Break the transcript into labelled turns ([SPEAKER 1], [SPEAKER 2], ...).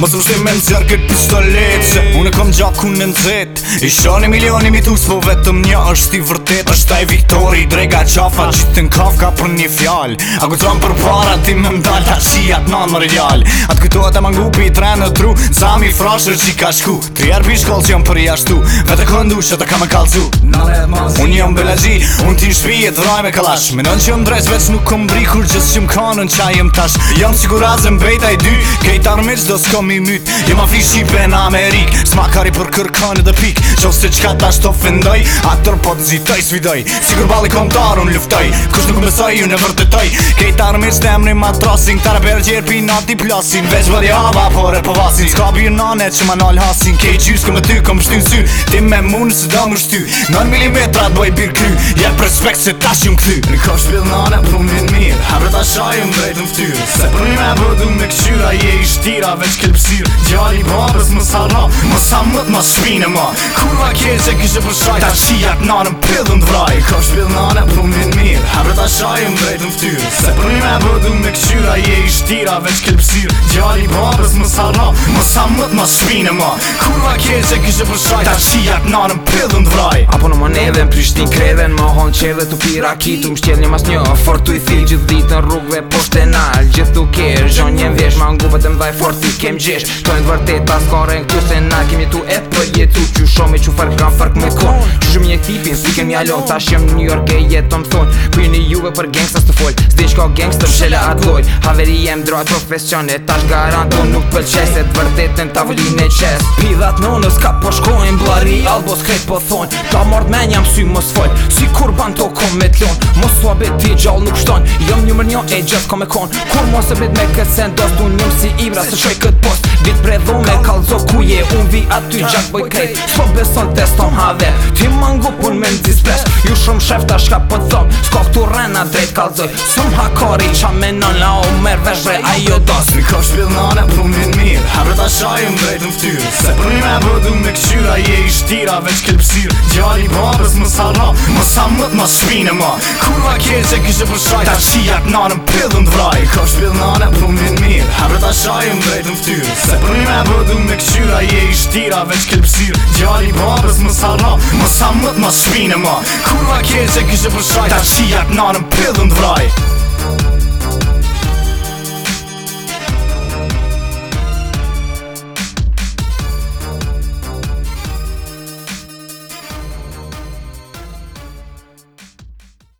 [SPEAKER 1] Mos më shtim me në zjarë këtë pistolet Se unë e kom gjatë ku në nëthet I shani milioni mi Po vetëm një është i vërtet është taj viktori drega qafa Gjitë të në ka për një fjall A ku të ranë për para ti me mdall Ta qi atë në në rjall A të kujtuat e mangu pi i tre në tru Zami i frashër qi ka shku Tri arbi që jam për i Vete këndu që të kam e kalcu Unë jam belazhi Unë në shpi e dhroj me kalash Menon që jëm drejt veç nuk kom bri kur gjës që më kanën qa jëm tash Jëm si kur azem bejta i dy, kejt armiq do s'kom i myt Jëm afri i ben Amerik, s'ma kari për kërkan e dhe pik Qo se qka tash të ofendoj, atër po të zitoj svidoj Si kur bali kom tar unë luftoj, kush nuk mësoj unë e vërtetoj Kejt armiq të emri matrosin, këtar e berë gjerë pinat i plasin Veç bërë java, por e povasin, s'ka bjë nane që ma nal hasin Kej gjys, këm e ty, këm pështin sy, ti me mund, së
[SPEAKER 2] respekt se tash jëm këthy Në kopsh pëll nane pëm mirë Habre ta shajë më në ftyrë Se për një me bërdu me këqyra Je i shtira veç këllpsirë Gjali babës më sa ra Më sa mët më shpinë ma Kurva kërë që kështë për shajë Ta qijat nane pëllë në vraj Në kopsh pëll nane pëm mirë Habre ta shajë më në ftyrë Se për një me bërdu me këqyra Je i shtira veç këllpsirë Gjali babës më sa ra Më sa mët më shpinë ma Kurva kërë
[SPEAKER 3] që kështë për shajë Ta qijat nane pëllë në vraj Apo në Prishtin kreven mohon hon dhe të pira kitu Më një mas një fort i thil Gjithë ditë në rrugve bosht e nal Gjithë të kesh Zhon një vjesh Ma ngu vetëm dhaj fort të kem gjesh Tojnë të vërtet pas kore në kjus E na kemi tu e për jetu Qy shome që kam fark me kon Qy shumë një tipin Si kem jalon Ta shem në New York e jetëm thon rrugë për gangsters të fol Zdi shko gangsters shela atë loj Haveri jem droj profesionet Ash garant unë nuk pëlqeset Vërtetën tavullin e qes Pidhat në nës ka po Blari albos krejt për po thonë Ta mord men jam sy më fol Si kur ban to kom me t'lon Mos sua bet ti gjall nuk shton Jom një mër e gjith kom e kon Kur mos e bet me këtë sendos Unë njëm si ibra së shoj këtë post Vit bre dhume kalzo ku je unë vi aty gjak boj krejt S'po beson të stom have Ti më ngu pun me mëzis pres Ju shumë shef ta shka pët po Sko këtu rena drejt kalzoj Sëm ha kori qa me non la o mer vesh a jo dos Mi ka shpil nane për një një mirë Ha vrëta qaj drejt në ftyrë Se për një me bëdu
[SPEAKER 2] me këqyra je i shtira veç kell pësir Gjali babes më sara Më sa mët më shpine ma Kurva keqe kështë për shaj Ta qijak nane më pëllë në dvraj Ka shpil nane pru një një një një një një një i shtira veç kelpsir Gjali babës më sara, më sa mët më shvine ma Kurva keqe kishe përshaj, ta qijat nanëm pëllën të vraj